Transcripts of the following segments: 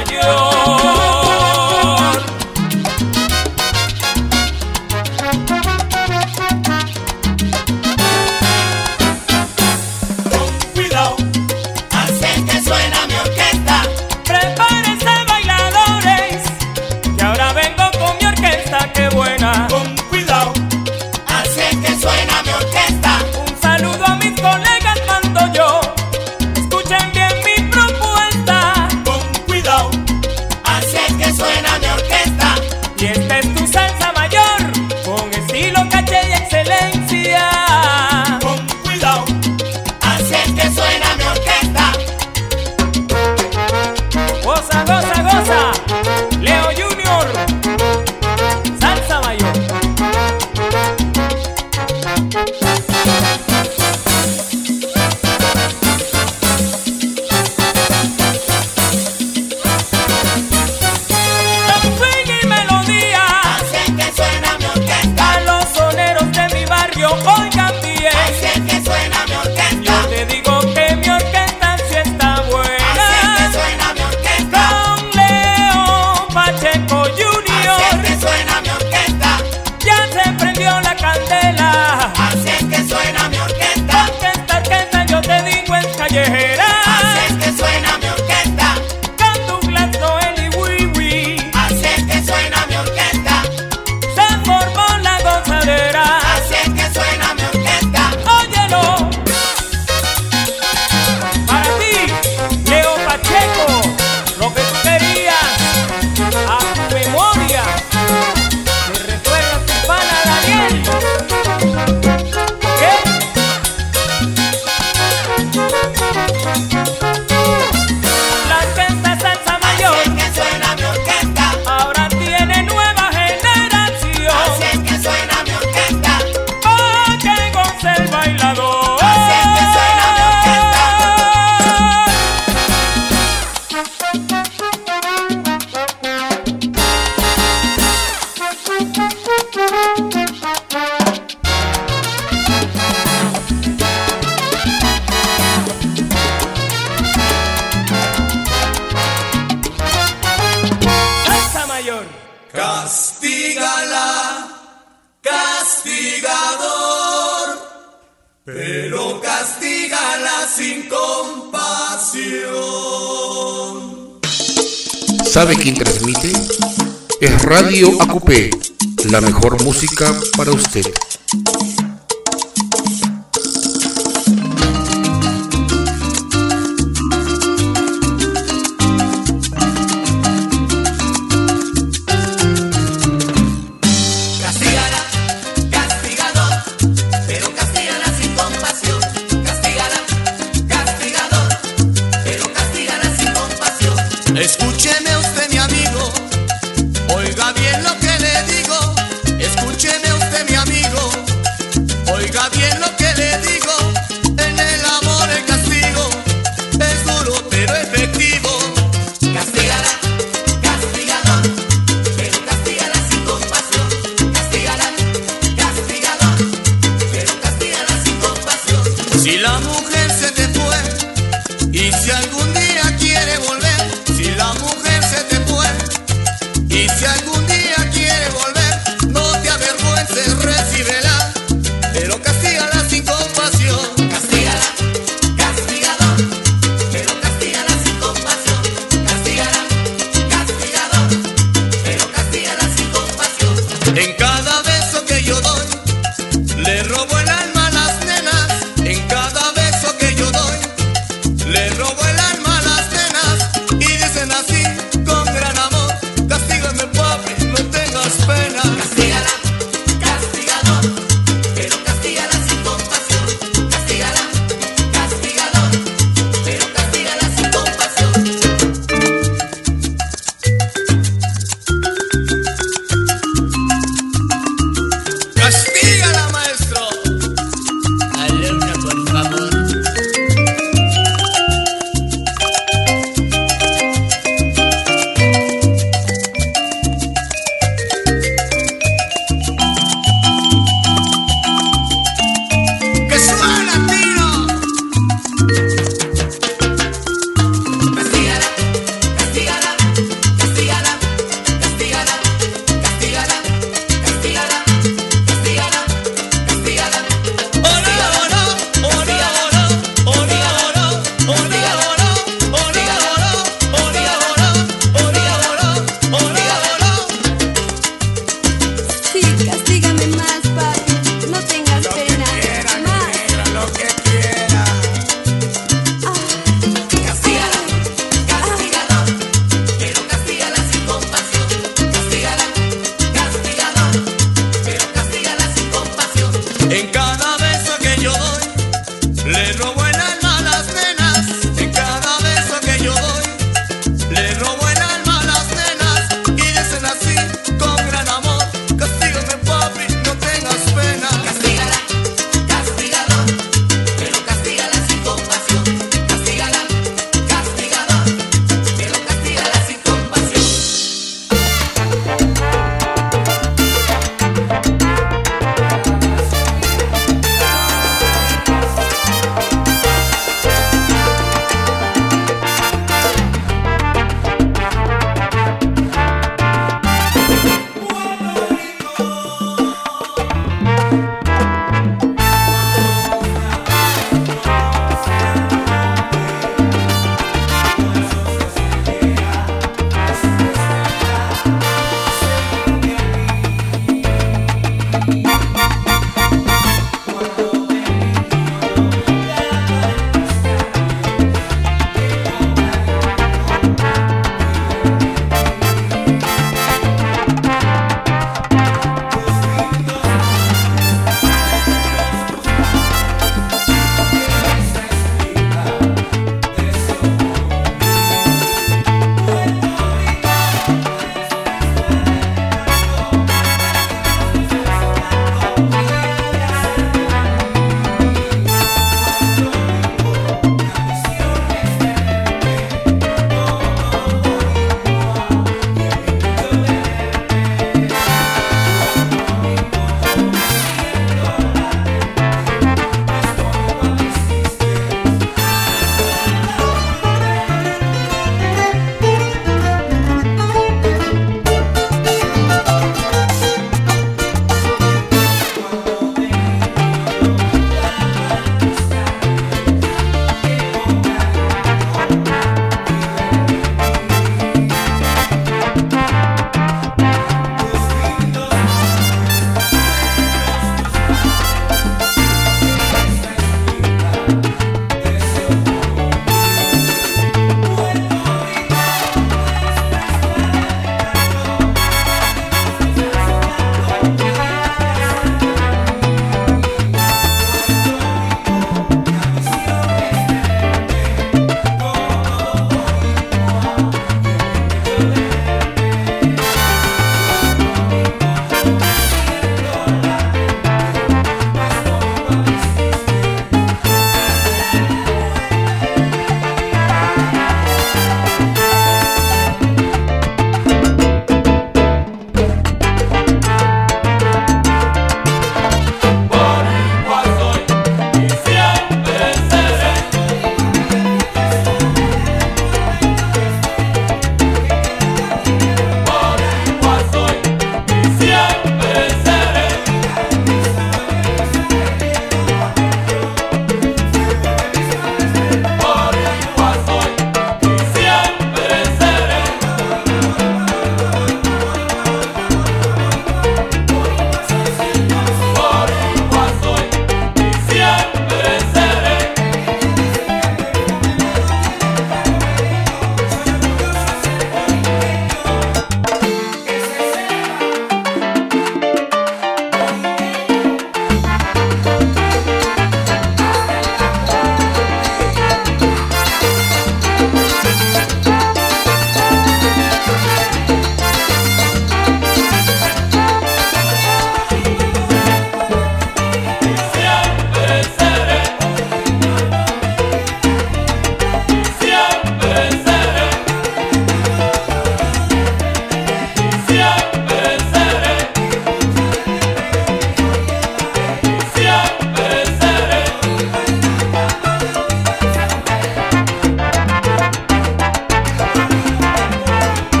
está buena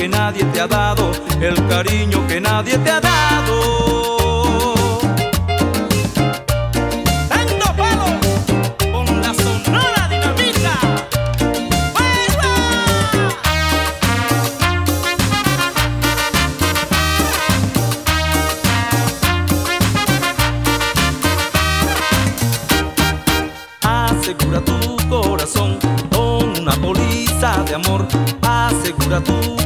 que nadie te ha dado, el cariño que nadie te ha dado. asegura tu corazón con una póliza de amor, asegura tu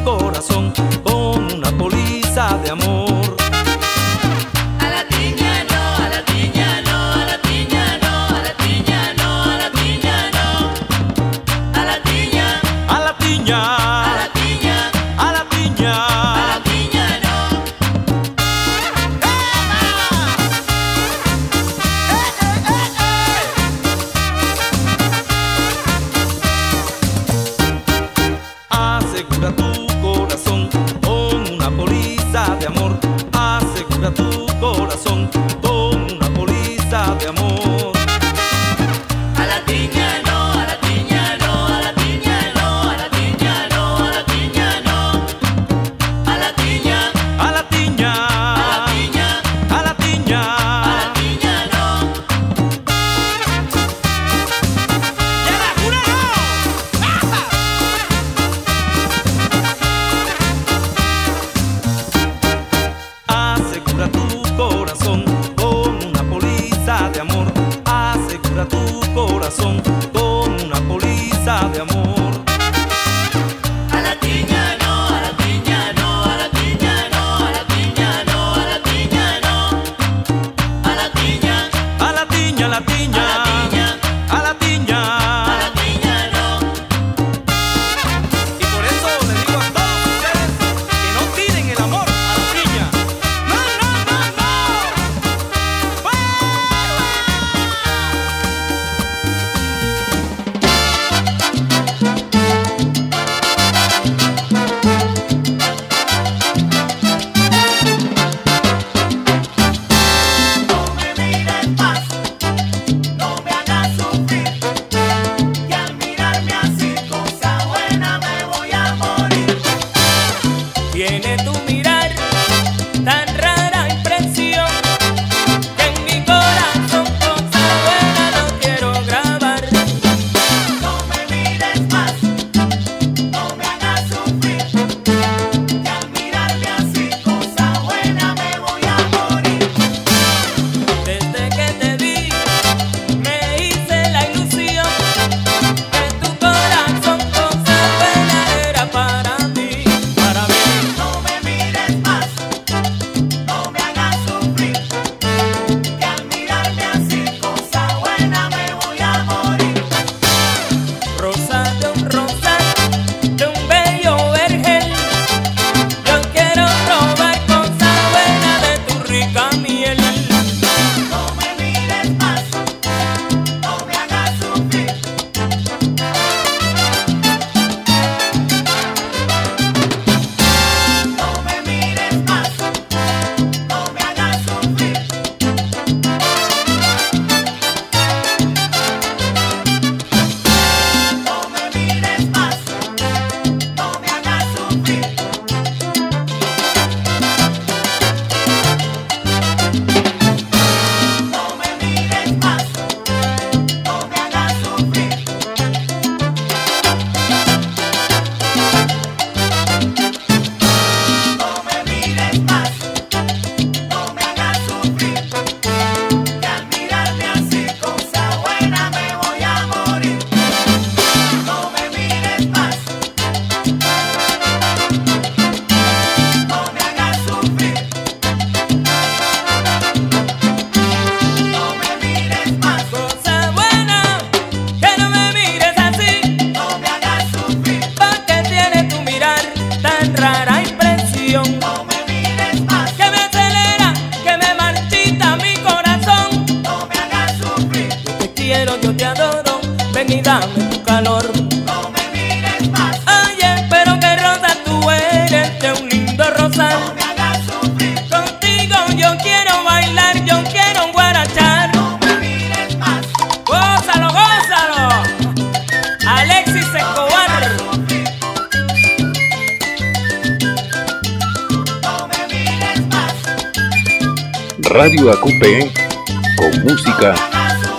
música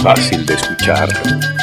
fácil de escuchar.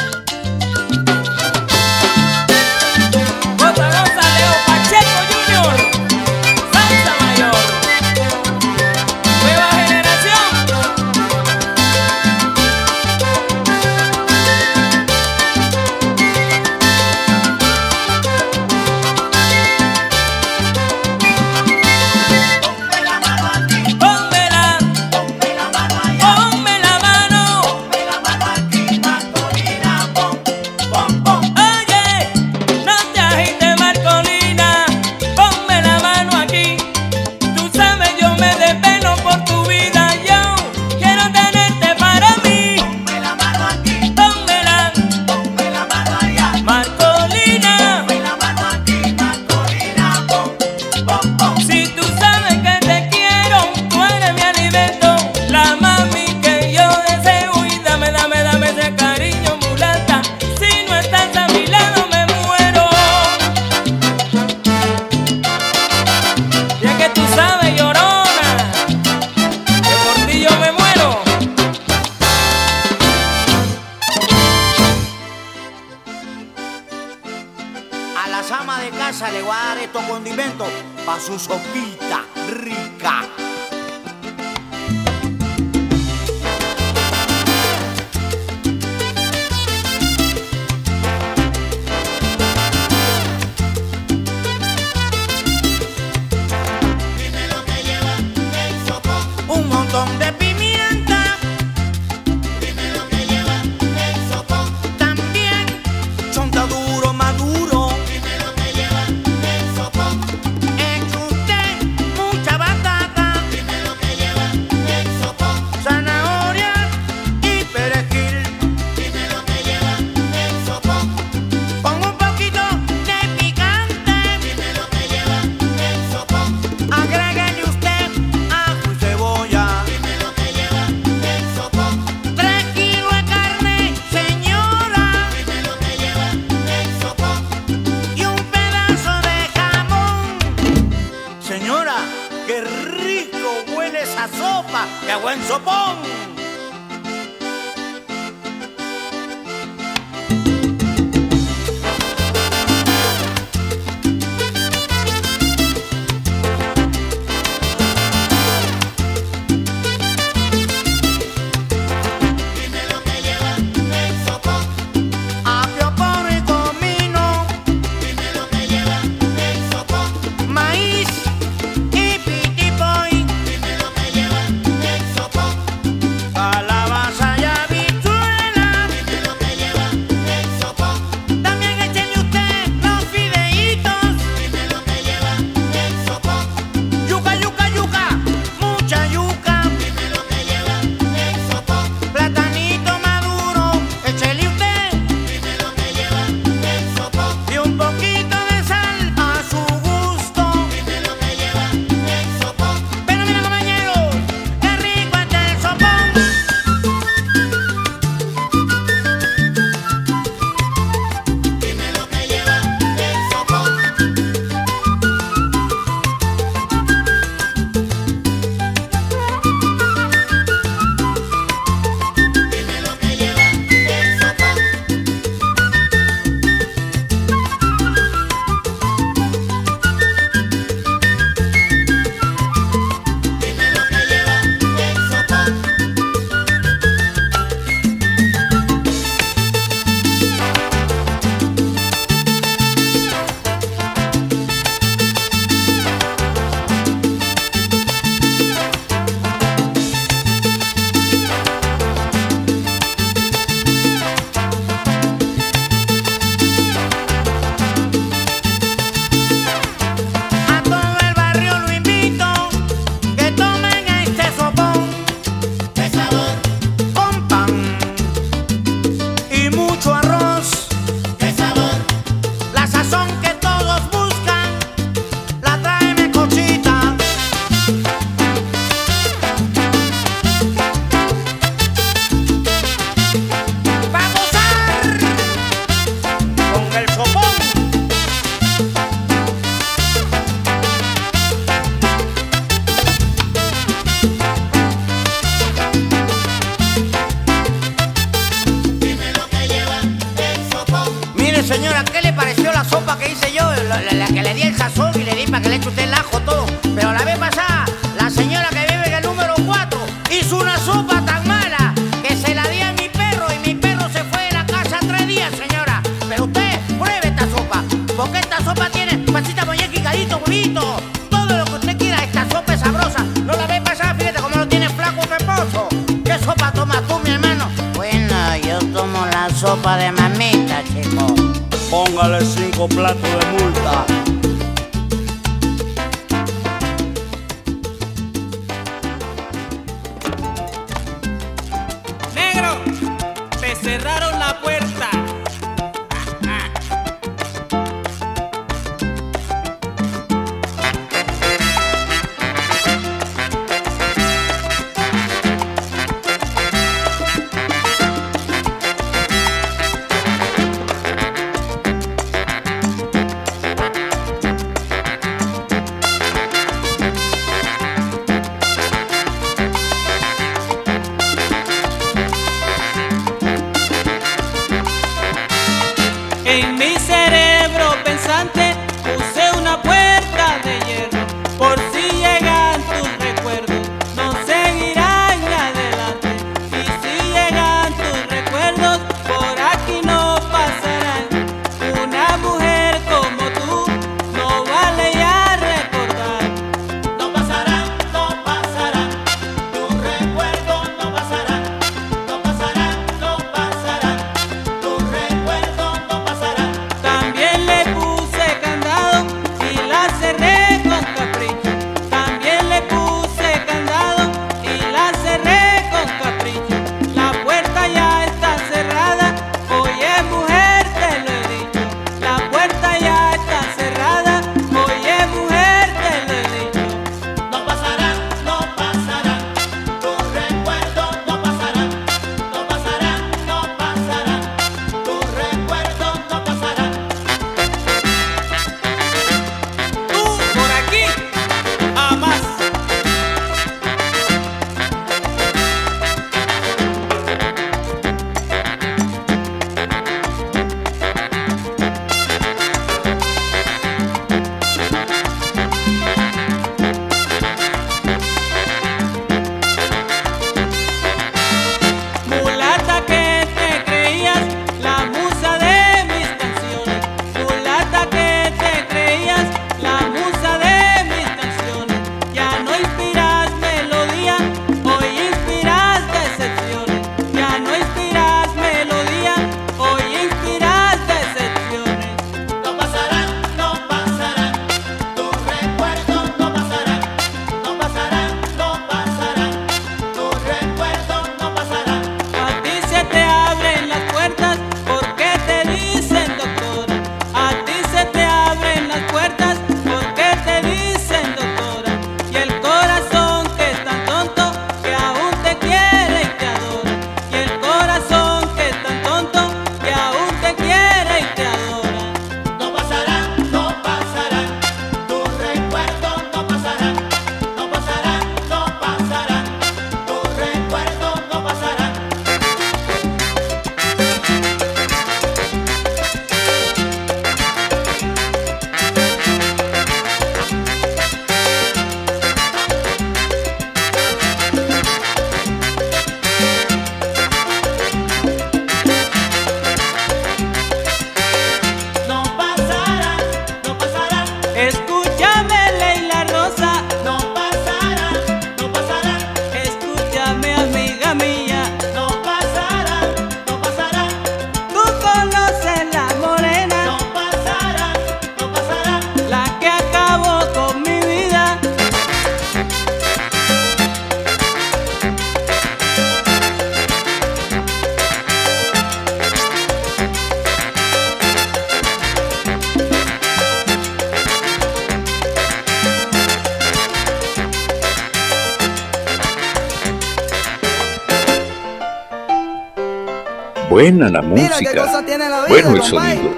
la música, bueno el sonido.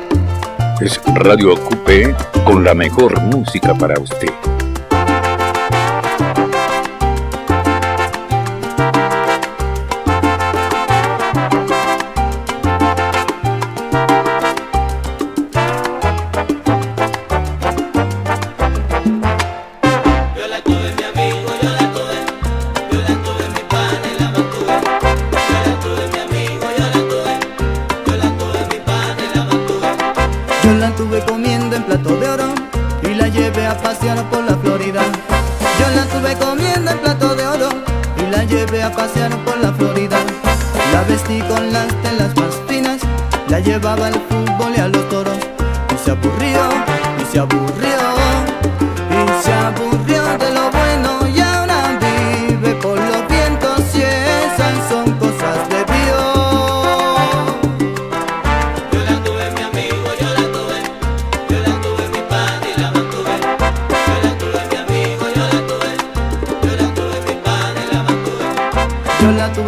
Es Radio Coupé con la mejor música para usted.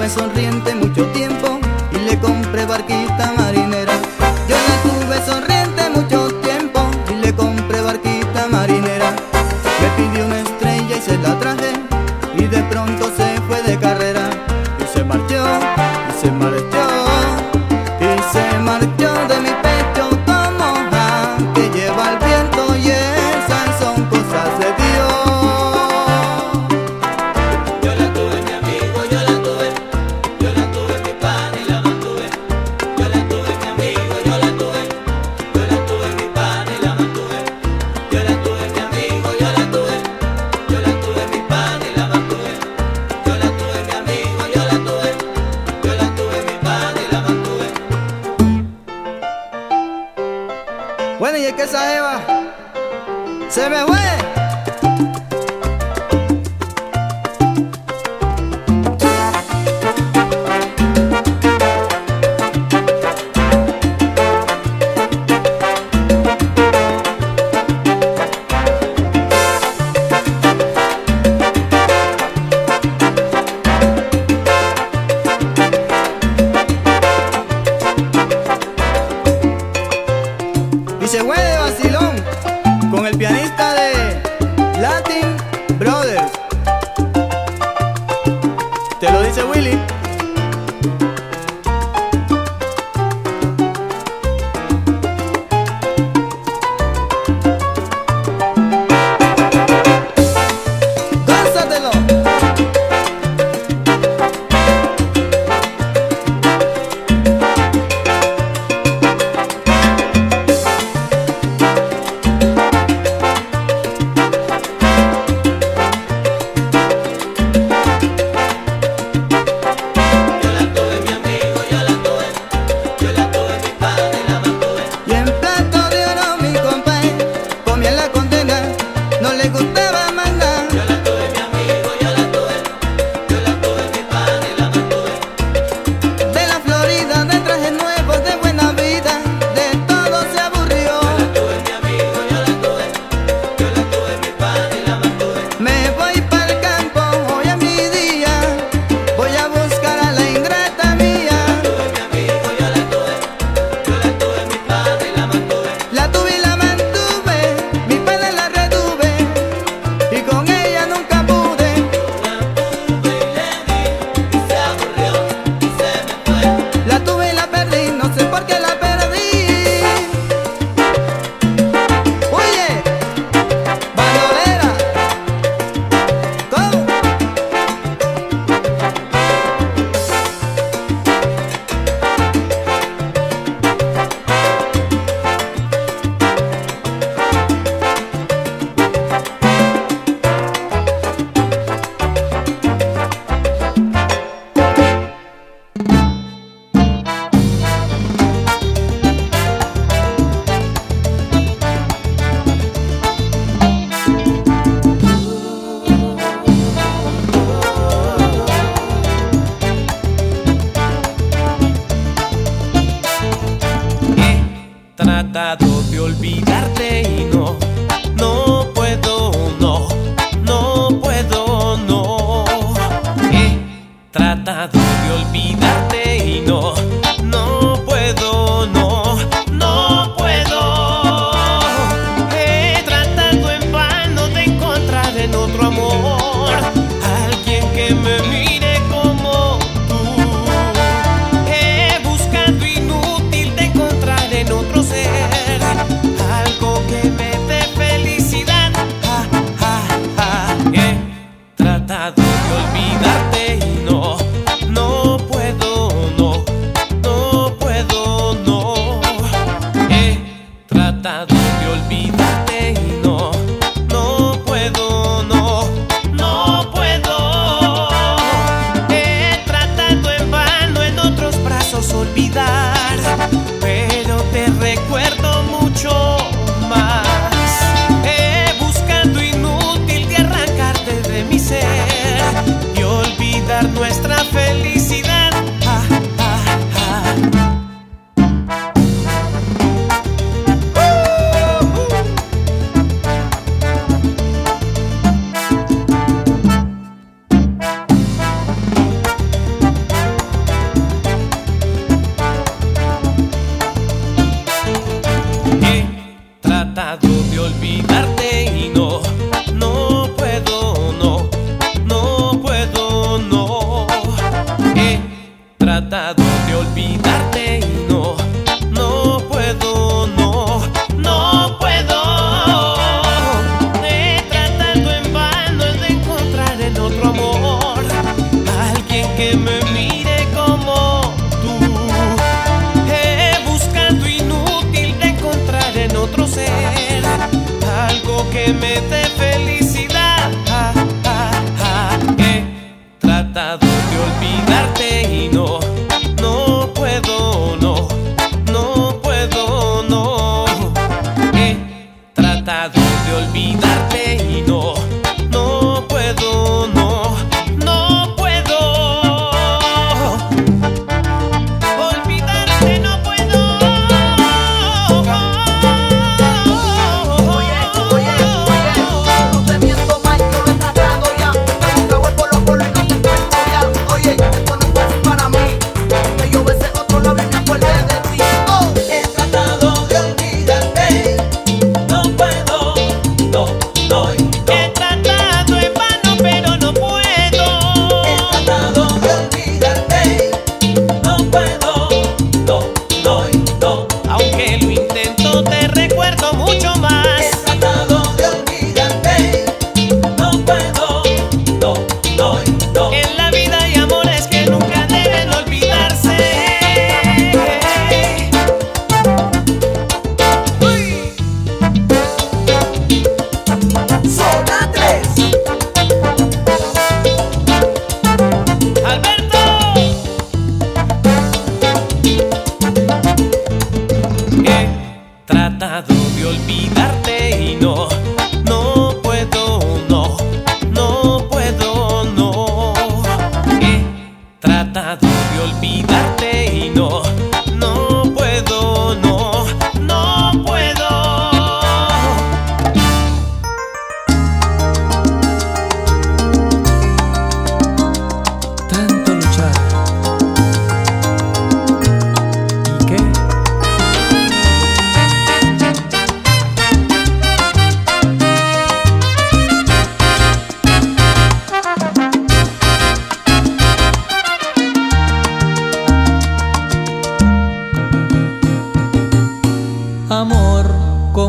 Sonriente mucho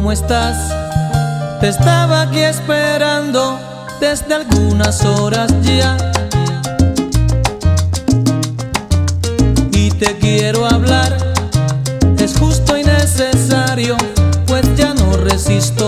¿cómo estás? Te estaba aquí esperando desde algunas horas ya. Y te quiero hablar, es justo y necesario, pues ya no resisto.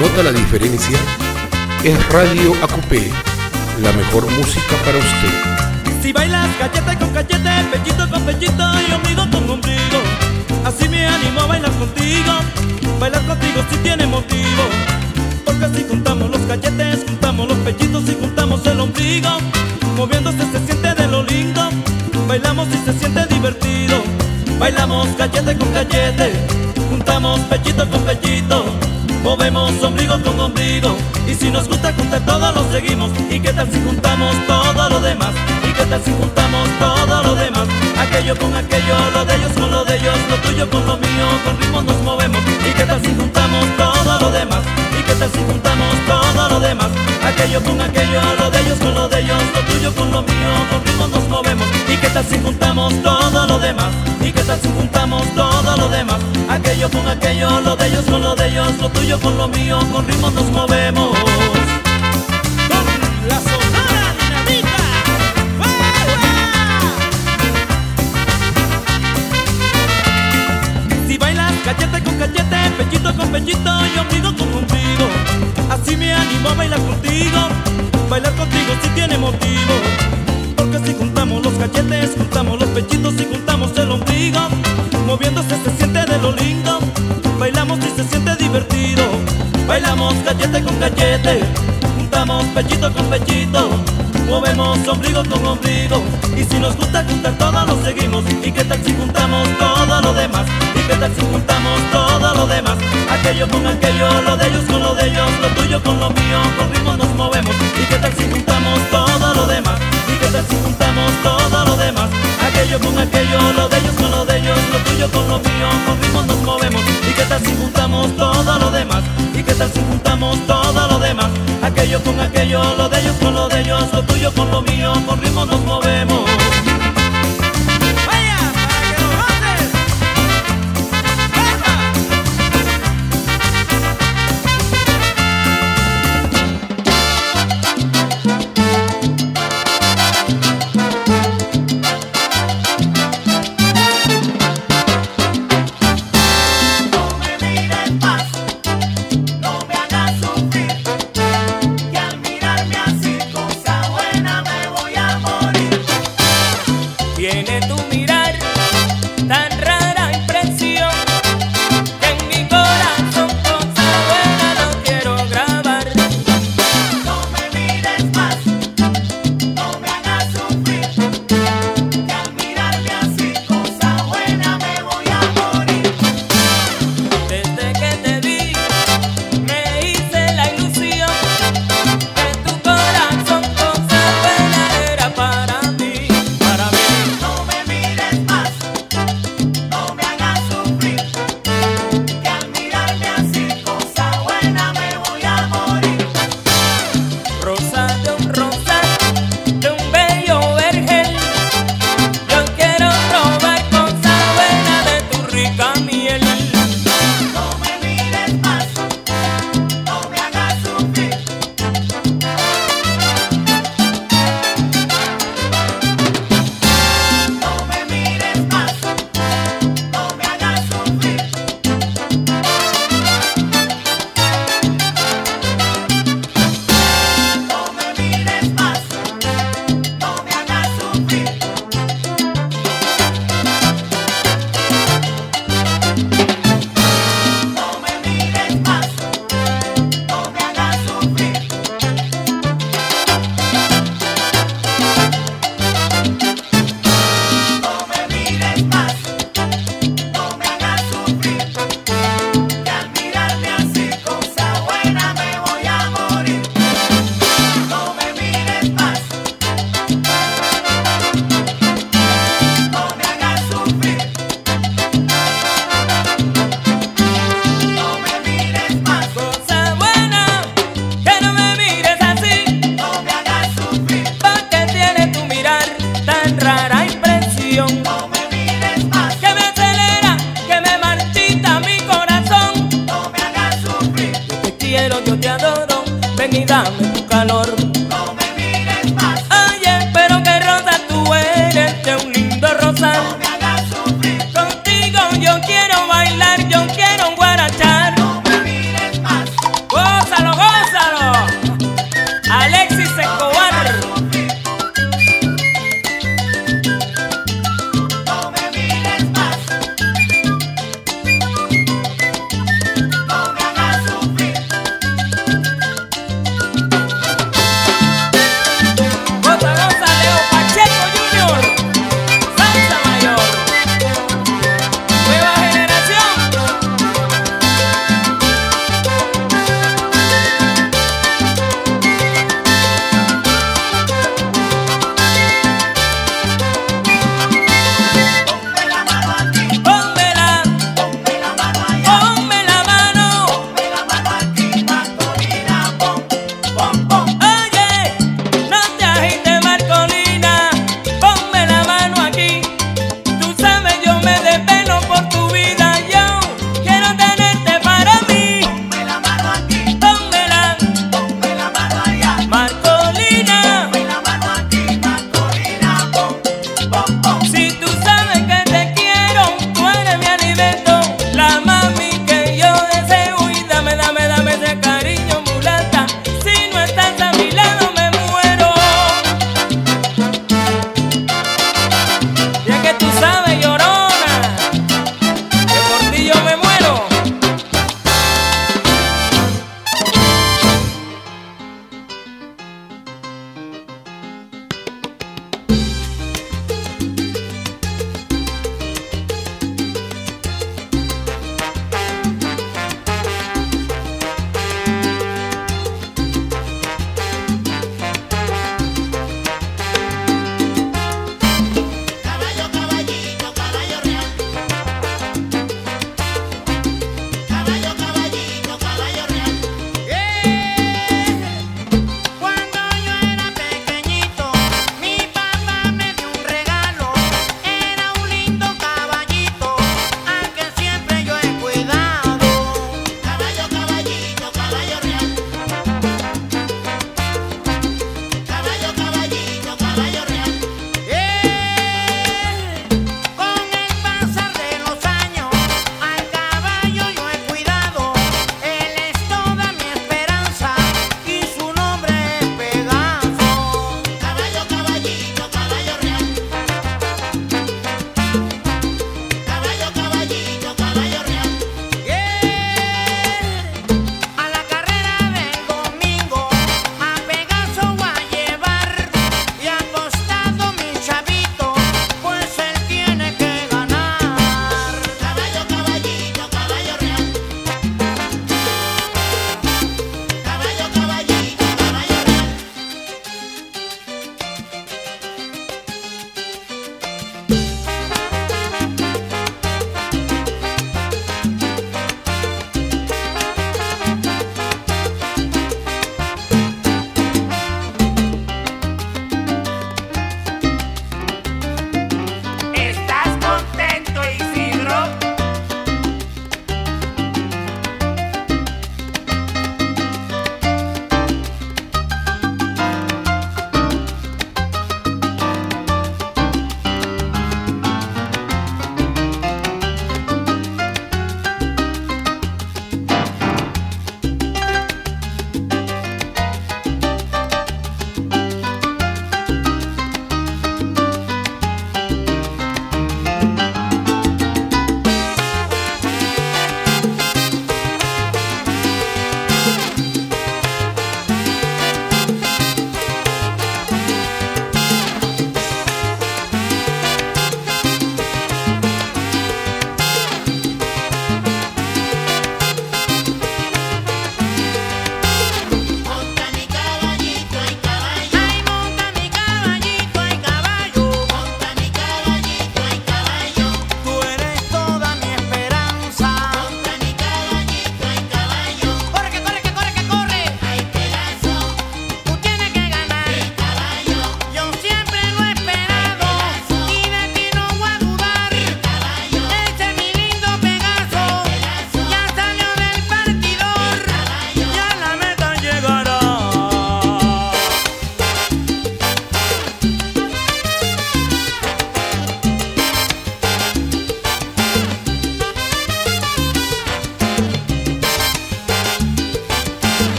¿Nota la diferencia? Es Radio Acupé, la mejor música para usted. Si bailas cachete con cachete, pechito con pechito y ombligo con ombligo. Así me animo a bailar contigo. Bailar contigo si tiene motivo. Porque si juntamos los cachetes, juntamos los pechitos y juntamos el ombligo. Moviéndose se siente de lo lindo. Bailamos y se siente divertido. Bailamos cachete con cachete. Juntamos pechito con pechito. Movemos ombligo con ombligo Y si nos gusta juntar todo lo seguimos ¿Y qué tal si juntamos todo lo demás? ¿Y qué tal si juntamos todo lo demás? Aquello con aquello, lo de ellos con lo de ellos Lo tuyo con lo mío, con ritmo nos movemos ¿Y qué tal si juntamos todo lo demás? ¿Y qué tal si juntamos todo lo demás? Aquello con aquello, lo de ellos con lo de ellos Lo tuyo con lo mío, con ritmo nos movemos ¿Y qué tal si juntamos todo lo demás? ¿Y qué tal si juntamos todo lo demás? Aquello con aquello, lo de ellos con lo de ellos Lo tuyo con lo mío, con ritmo nos movemos La sonora Si bailas cachete con cachete, pechito con pechito y ombligo con ombligo Así me animo a bailar contigo Bailar contigo si tiene motivo Porque si juntamos los cachetes, juntamos los pechitos y juntamos el ombligo Moviéndose se siente de lo lindo Bailamos y se siente divertido. Bailamos cachete con cachete, juntamos pechito con pechito. Movemos ombligo con ombligo Y si nos gusta juntar todo lo seguimos ¿Y qué tal si juntamos todo lo demás? ¿Y qué tal si juntamos todo lo demás? Aquello con aquello, lo de ellos con lo de ellos Lo tuyo con lo mío, con ritmo nos movemos ¿Y qué tal si juntamos todo lo demás? ¿Y qué tal si juntamos todo lo demás? Aquello con aquello, lo de ellos con lo de ellos Lo tuyo con lo mío, con ritmo nos movemos ¿Y qué tal si juntamos todo lo demás? ¿Y qué tal si juntamos todo? Aquello con aquello, lo de ellos con lo de ellos Lo tuyo con lo mío, con ritmo nos movemos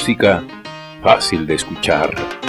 música fácil de escuchar.